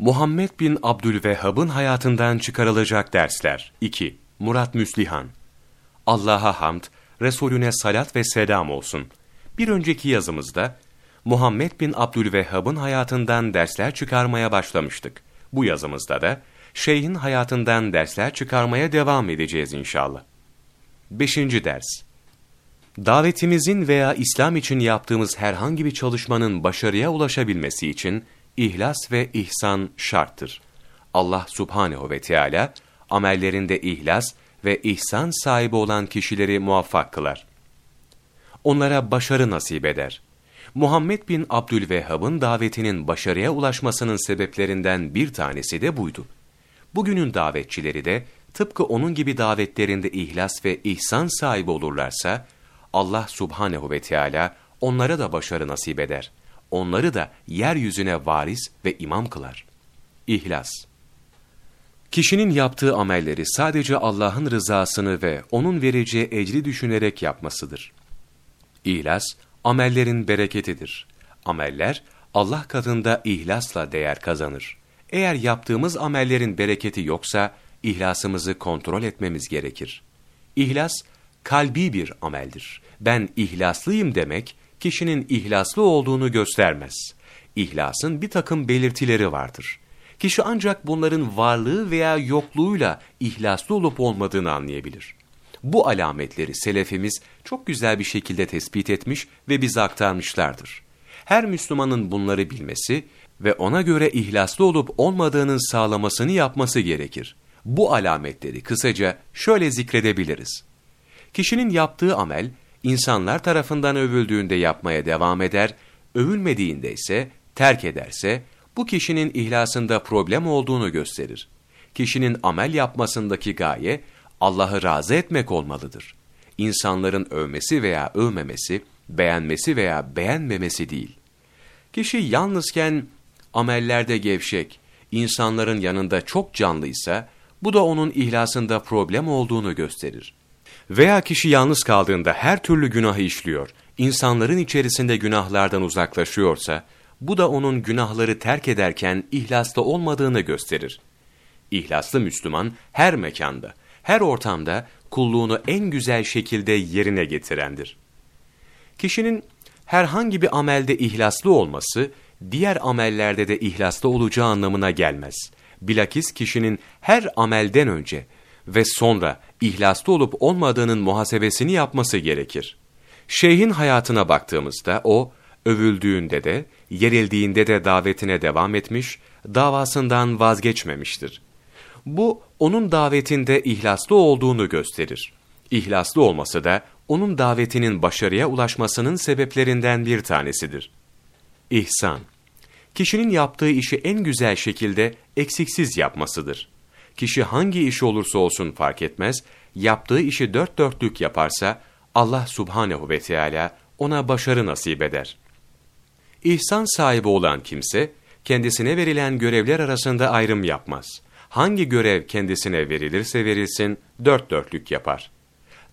Muhammed bin Abdülvehhab'ın hayatından çıkarılacak dersler 2. Murat Müslihan Allah'a hamd, Resulüne salat ve selam olsun. Bir önceki yazımızda Muhammed bin Abdülvehhab'ın hayatından dersler çıkarmaya başlamıştık. Bu yazımızda da şeyhin hayatından dersler çıkarmaya devam edeceğiz inşallah. 5. ders Davetimizin veya İslam için yaptığımız herhangi bir çalışmanın başarıya ulaşabilmesi için ihlas ve ihsan şarttır. Allah subhanehu ve Teala amellerinde ihlas ve ihsan sahibi olan kişileri muvaffak kılar. Onlara başarı nasip eder. Muhammed bin Abdülvehhab'ın davetinin başarıya ulaşmasının sebeplerinden bir tanesi de buydu. Bugünün davetçileri de tıpkı onun gibi davetlerinde ihlas ve ihsan sahibi olurlarsa, Allah subhanehu ve Teala onlara da başarı nasip eder. Onları da yeryüzüne varis ve imam kılar. İhlas Kişinin yaptığı amelleri sadece Allah'ın rızasını ve O'nun vereceği ecri düşünerek yapmasıdır. İhlas, amellerin bereketidir. Ameller, Allah katında ihlasla değer kazanır. Eğer yaptığımız amellerin bereketi yoksa, ihlasımızı kontrol etmemiz gerekir. İhlas, kalbi bir ameldir. Ben ihlaslıyım demek, kişinin ihlaslı olduğunu göstermez. İhlasın bir takım belirtileri vardır. Kişi ancak bunların varlığı veya yokluğuyla ihlaslı olup olmadığını anlayabilir. Bu alametleri selefimiz çok güzel bir şekilde tespit etmiş ve bize aktarmışlardır. Her Müslümanın bunları bilmesi ve ona göre ihlaslı olup olmadığının sağlamasını yapması gerekir. Bu alametleri kısaca şöyle zikredebiliriz. Kişinin yaptığı amel, insanlar tarafından övüldüğünde yapmaya devam eder, övülmediğinde ise terk ederse, bu kişinin ihlasında problem olduğunu gösterir. Kişinin amel yapmasındaki gaye, Allah'ı razı etmek olmalıdır. İnsanların övmesi veya övmemesi, beğenmesi veya beğenmemesi değil. Kişi yalnızken amellerde gevşek, insanların yanında çok canlıysa, bu da onun ihlasında problem olduğunu gösterir. Veya kişi yalnız kaldığında her türlü günahı işliyor, insanların içerisinde günahlardan uzaklaşıyorsa, bu da onun günahları terk ederken ihlaslı olmadığını gösterir. İhlaslı Müslüman her mekanda, her ortamda kulluğunu en güzel şekilde yerine getirendir. Kişinin herhangi bir amelde ihlaslı olması, diğer amellerde de ihlaslı olacağı anlamına gelmez. Bilakis kişinin her amelden önce ve sonra ihlaslı olup olmadığının muhasebesini yapması gerekir. Şeyhin hayatına baktığımızda o, övüldüğünde de, yerildiğinde de davetine devam etmiş, davasından vazgeçmemiştir. Bu, onun davetinde ihlaslı olduğunu gösterir. İhlaslı olması da, onun davetinin başarıya ulaşmasının sebeplerinden bir tanesidir. İhsan Kişinin yaptığı işi en güzel şekilde eksiksiz yapmasıdır. Kişi hangi iş olursa olsun fark etmez, yaptığı işi dört dörtlük yaparsa, Allah subhanehu ve Teala ona başarı nasip eder. İhsan sahibi olan kimse, kendisine verilen görevler arasında ayrım yapmaz. Hangi görev kendisine verilirse verilsin, dört dörtlük yapar.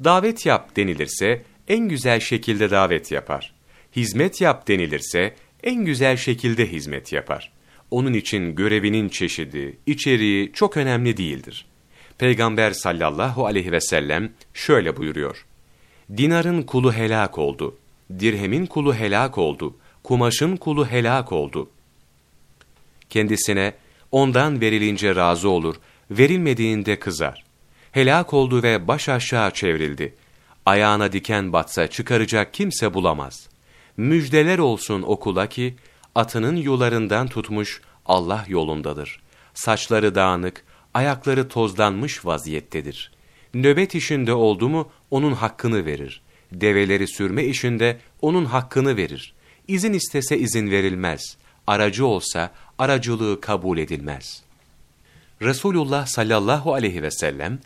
Davet yap denilirse, en güzel şekilde davet yapar. Hizmet yap denilirse, en güzel şekilde hizmet yapar. Onun için görevinin çeşidi, içeriği çok önemli değildir. Peygamber sallallahu aleyhi ve sellem şöyle buyuruyor. Dinarın kulu helak oldu, dirhemin kulu helak oldu, kumaşın kulu helak oldu. Kendisine ondan verilince razı olur, verilmediğinde kızar. Helak oldu ve baş aşağı çevrildi. Ayağına diken batsa çıkaracak kimse bulamaz. Müjdeler olsun okula ki, atının yularından tutmuş Allah yolundadır. Saçları dağınık, ayakları tozlanmış vaziyettedir. Nöbet işinde oldu mu onun hakkını verir. Develeri sürme işinde onun hakkını verir. İzin istese izin verilmez. Aracı olsa aracılığı kabul edilmez. Resulullah sallallahu aleyhi ve sellem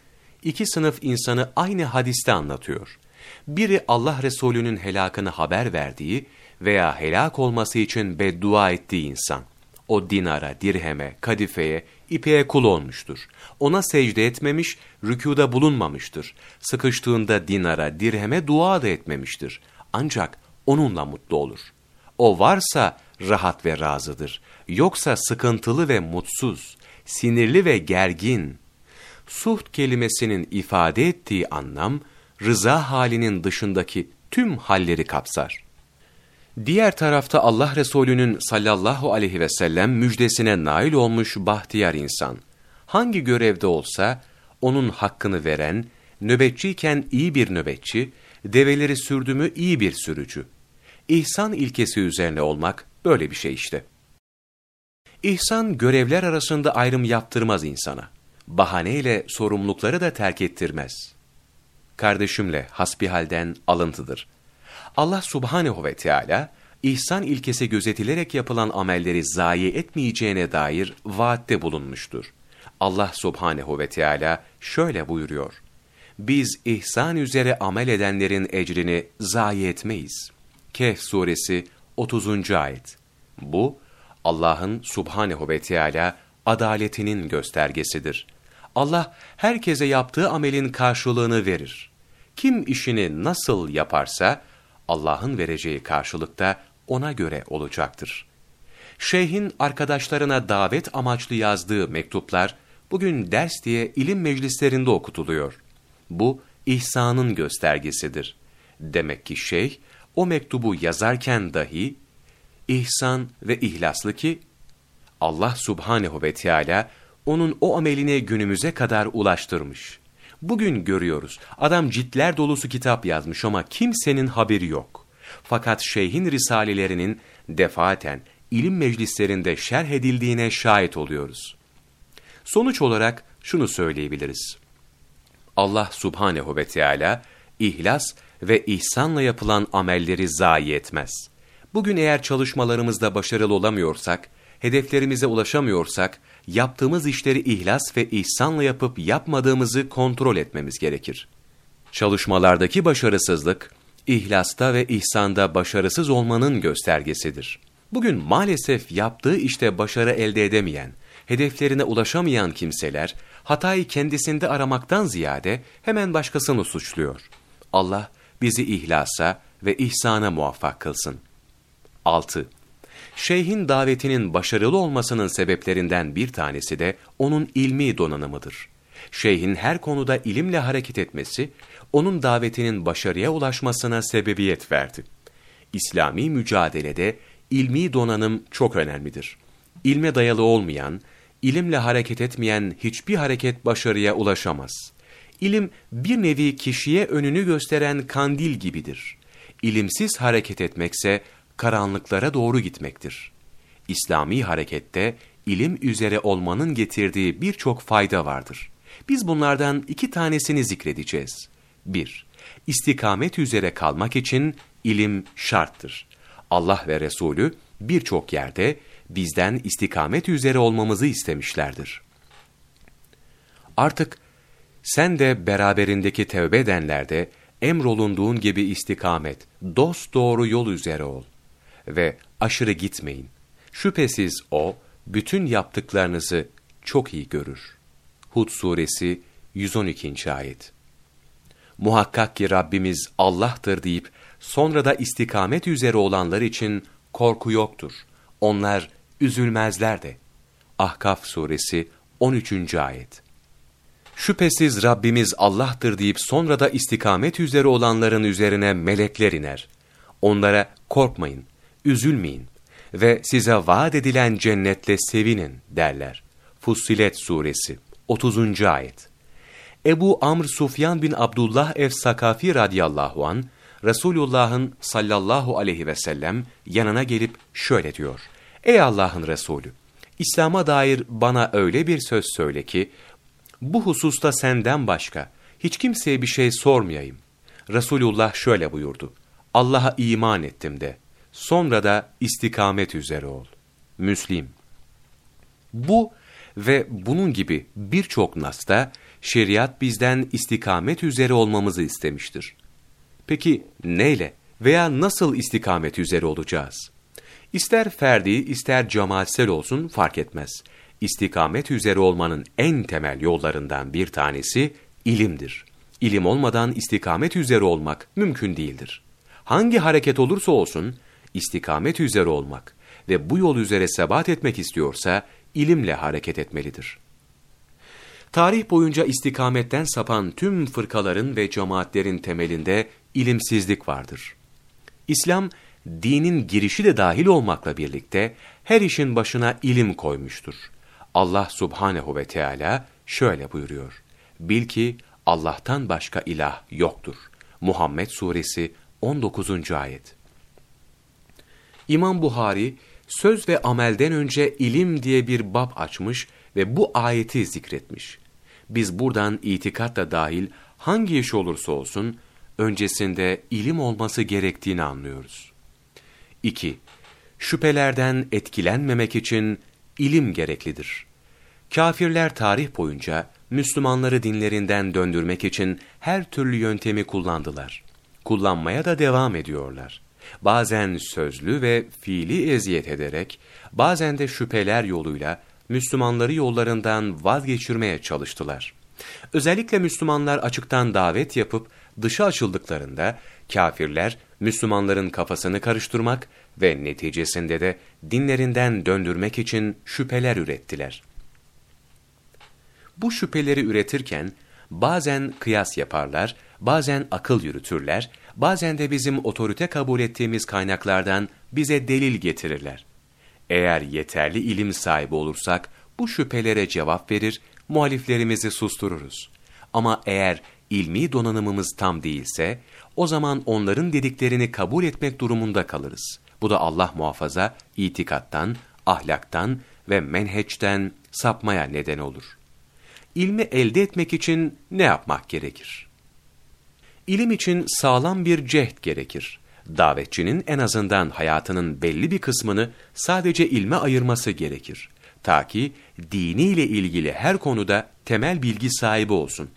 iki sınıf insanı aynı hadiste anlatıyor. Biri Allah Resulü'nün helakını haber verdiği veya helak olması için beddua ettiği insan. O dinara, dirheme, kadifeye, ipeğe kul olmuştur. Ona secde etmemiş, rükuda bulunmamıştır. Sıkıştığında dinara, dirheme dua da etmemiştir. Ancak onunla mutlu olur. O varsa rahat ve razıdır. Yoksa sıkıntılı ve mutsuz, sinirli ve gergin. Suht kelimesinin ifade ettiği anlam, rıza halinin dışındaki tüm halleri kapsar. Diğer tarafta Allah Resulü'nün sallallahu aleyhi ve sellem müjdesine nail olmuş bahtiyar insan. Hangi görevde olsa onun hakkını veren, nöbetçiyken iyi bir nöbetçi, develeri sürdü iyi bir sürücü. İhsan ilkesi üzerine olmak böyle bir şey işte. İhsan görevler arasında ayrım yaptırmaz insana. Bahaneyle sorumlulukları da terk ettirmez. Kardeşimle hasbihalden alıntıdır. Allah subhanehu ve Teala ihsan ilkesi gözetilerek yapılan amelleri zayi etmeyeceğine dair vaatte bulunmuştur. Allah subhanehu ve Teala şöyle buyuruyor. Biz ihsan üzere amel edenlerin ecrini zayi etmeyiz. Kehf suresi 30. ayet. Bu, Allah'ın subhanehu ve Teala adaletinin göstergesidir. Allah herkese yaptığı amelin karşılığını verir. Kim işini nasıl yaparsa, Allah'ın vereceği karşılıkta ona göre olacaktır. Şeyhin arkadaşlarına davet amaçlı yazdığı mektuplar, bugün ders diye ilim meclislerinde okutuluyor. Bu, ihsanın göstergesidir. Demek ki şeyh, o mektubu yazarken dahi, ihsan ve ihlaslı ki, Allah subhanehu ve Teala onun o amelini günümüze kadar ulaştırmış. Bugün görüyoruz, adam ciltler dolusu kitap yazmış ama kimsenin haberi yok. Fakat şeyhin risalelerinin defaten ilim meclislerinde şerh edildiğine şahit oluyoruz. Sonuç olarak şunu söyleyebiliriz. Allah subhanehu ve Teala ihlas ve ihsanla yapılan amelleri zayi etmez. Bugün eğer çalışmalarımızda başarılı olamıyorsak, hedeflerimize ulaşamıyorsak, yaptığımız işleri ihlas ve ihsanla yapıp yapmadığımızı kontrol etmemiz gerekir. Çalışmalardaki başarısızlık, ihlasta ve ihsanda başarısız olmanın göstergesidir. Bugün maalesef yaptığı işte başarı elde edemeyen, hedeflerine ulaşamayan kimseler, hatayı kendisinde aramaktan ziyade hemen başkasını suçluyor. Allah bizi ihlasa ve ihsana muvaffak kılsın. 6. Şeyhin davetinin başarılı olmasının sebeplerinden bir tanesi de onun ilmi donanımıdır. Şeyhin her konuda ilimle hareket etmesi, onun davetinin başarıya ulaşmasına sebebiyet verdi. İslami mücadelede ilmi donanım çok önemlidir. İlme dayalı olmayan, ilimle hareket etmeyen hiçbir hareket başarıya ulaşamaz. İlim bir nevi kişiye önünü gösteren kandil gibidir. İlimsiz hareket etmekse karanlıklara doğru gitmektir. İslami harekette ilim üzere olmanın getirdiği birçok fayda vardır. Biz bunlardan iki tanesini zikredeceğiz. 1. İstikamet üzere kalmak için ilim şarttır. Allah ve Resulü birçok yerde bizden istikamet üzere olmamızı istemişlerdir. Artık sen de beraberindeki tevbe edenlerde emrolunduğun gibi istikamet, dost doğru yol üzere ol ve aşırı gitmeyin. Şüphesiz O, bütün yaptıklarınızı çok iyi görür. Hud suresi 112. ayet. Muhakkak ki Rabbimiz Allah'tır deyip sonra da istikamet üzere olanlar için korku yoktur. Onlar üzülmezler de. Ahkaf suresi 13. ayet. Şüphesiz Rabbimiz Allah'tır deyip sonra da istikamet üzere olanların üzerine melekler iner. Onlara korkmayın, üzülmeyin ve size vaat edilen cennetle sevinin derler. Fussilet suresi 30. ayet. Ebu Amr Sufyan bin Abdullah ev-Sakafi radıyallahu an Resulullah'ın sallallahu aleyhi ve sellem yanına gelip şöyle diyor. Ey Allah'ın Resulü! İslam'a dair bana öyle bir söz söyle ki, bu hususta senden başka hiç kimseye bir şey sormayayım. Resulullah şöyle buyurdu. Allah'a iman ettim de, sonra da istikamet üzere ol. Müslim. Bu ve bunun gibi birçok nasta şeriat bizden istikamet üzere olmamızı istemiştir. Peki neyle veya nasıl istikamet üzere olacağız? İster ferdi, ister cemaatsel olsun fark etmez. İstikamet üzere olmanın en temel yollarından bir tanesi ilimdir. İlim olmadan istikamet üzere olmak mümkün değildir. Hangi hareket olursa olsun, istikamet üzere olmak ve bu yol üzere sebat etmek istiyorsa, ilimle hareket etmelidir. Tarih boyunca istikametten sapan tüm fırkaların ve cemaatlerin temelinde ilimsizlik vardır. İslam, dinin girişi de dahil olmakla birlikte her işin başına ilim koymuştur. Allah subhanehu ve Teala şöyle buyuruyor. Bil ki Allah'tan başka ilah yoktur. Muhammed Suresi 19. Ayet İmam Buhari, söz ve amelden önce ilim diye bir bab açmış ve bu ayeti zikretmiş. Biz buradan itikat da dahil hangi iş olursa olsun, öncesinde ilim olması gerektiğini anlıyoruz. 2. Şüphelerden etkilenmemek için ilim gereklidir. Kafirler tarih boyunca Müslümanları dinlerinden döndürmek için her türlü yöntemi kullandılar. Kullanmaya da devam ediyorlar. Bazen sözlü ve fiili eziyet ederek, bazen de şüpheler yoluyla Müslümanları yollarından vazgeçirmeye çalıştılar. Özellikle Müslümanlar açıktan davet yapıp dışa açıldıklarında kafirler Müslümanların kafasını karıştırmak ve neticesinde de dinlerinden döndürmek için şüpheler ürettiler. Bu şüpheleri üretirken bazen kıyas yaparlar, bazen akıl yürütürler, bazen de bizim otorite kabul ettiğimiz kaynaklardan bize delil getirirler. Eğer yeterli ilim sahibi olursak bu şüphelere cevap verir, muhaliflerimizi sustururuz. Ama eğer ilmi donanımımız tam değilse, o zaman onların dediklerini kabul etmek durumunda kalırız. Bu da Allah muhafaza itikattan, ahlaktan ve menheçten sapmaya neden olur. İlmi elde etmek için ne yapmak gerekir? İlim için sağlam bir cehd gerekir. Davetçinin en azından hayatının belli bir kısmını sadece ilme ayırması gerekir. Ta ki diniyle ilgili her konuda temel bilgi sahibi olsun.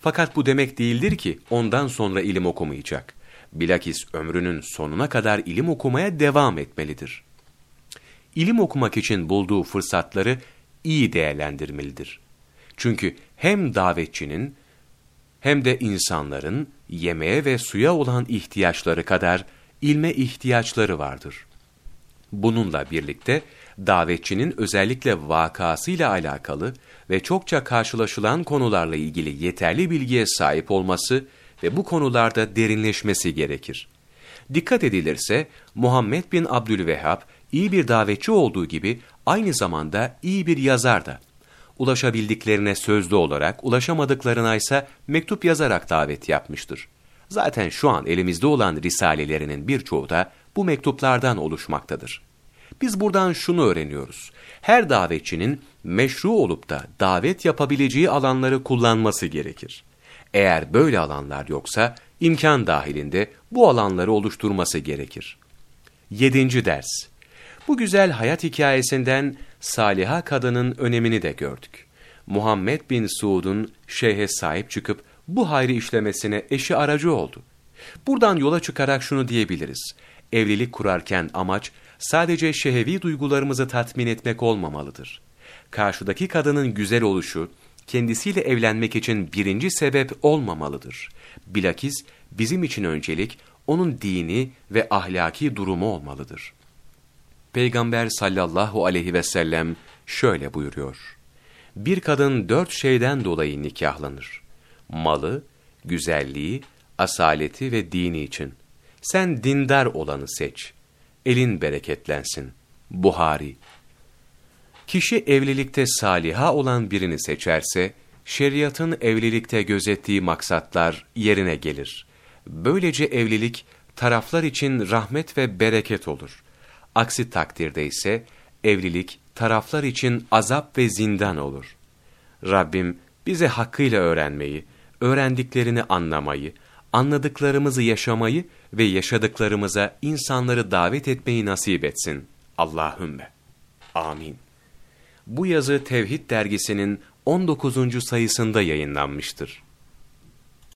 Fakat bu demek değildir ki ondan sonra ilim okumayacak. Bilakis ömrünün sonuna kadar ilim okumaya devam etmelidir. İlim okumak için bulduğu fırsatları iyi değerlendirmelidir. Çünkü hem davetçinin hem de insanların yemeğe ve suya olan ihtiyaçları kadar ilme ihtiyaçları vardır. Bununla birlikte davetçinin özellikle vakasıyla alakalı ve çokça karşılaşılan konularla ilgili yeterli bilgiye sahip olması ve bu konularda derinleşmesi gerekir. Dikkat edilirse Muhammed bin Abdülvehhab iyi bir davetçi olduğu gibi aynı zamanda iyi bir yazar da. Ulaşabildiklerine sözlü olarak, ulaşamadıklarına ise mektup yazarak davet yapmıştır. Zaten şu an elimizde olan risalelerinin birçoğu da bu mektuplardan oluşmaktadır. Biz buradan şunu öğreniyoruz. Her davetçinin meşru olup da davet yapabileceği alanları kullanması gerekir. Eğer böyle alanlar yoksa imkan dahilinde bu alanları oluşturması gerekir. 7. ders. Bu güzel hayat hikayesinden Saliha kadının önemini de gördük. Muhammed bin Suud'un şeyhe sahip çıkıp bu hayrı işlemesine eşi aracı oldu. Buradan yola çıkarak şunu diyebiliriz. Evlilik kurarken amaç sadece şehevi duygularımızı tatmin etmek olmamalıdır. Karşıdaki kadının güzel oluşu, kendisiyle evlenmek için birinci sebep olmamalıdır. Bilakis bizim için öncelik onun dini ve ahlaki durumu olmalıdır. Peygamber sallallahu aleyhi ve sellem şöyle buyuruyor. Bir kadın dört şeyden dolayı nikahlanır. Malı, güzelliği, asaleti ve dini için. Sen dindar olanı seç. Elin bereketlensin. Buhari Kişi evlilikte saliha olan birini seçerse, şeriatın evlilikte gözettiği maksatlar yerine gelir. Böylece evlilik taraflar için rahmet ve bereket olur. Aksi takdirde ise evlilik taraflar için azap ve zindan olur. Rabbim bize hakkıyla öğrenmeyi, öğrendiklerini anlamayı, anladıklarımızı yaşamayı ve yaşadıklarımıza insanları davet etmeyi nasip etsin. Allahümme. Amin. Bu yazı Tevhid dergisinin 19. sayısında yayınlanmıştır.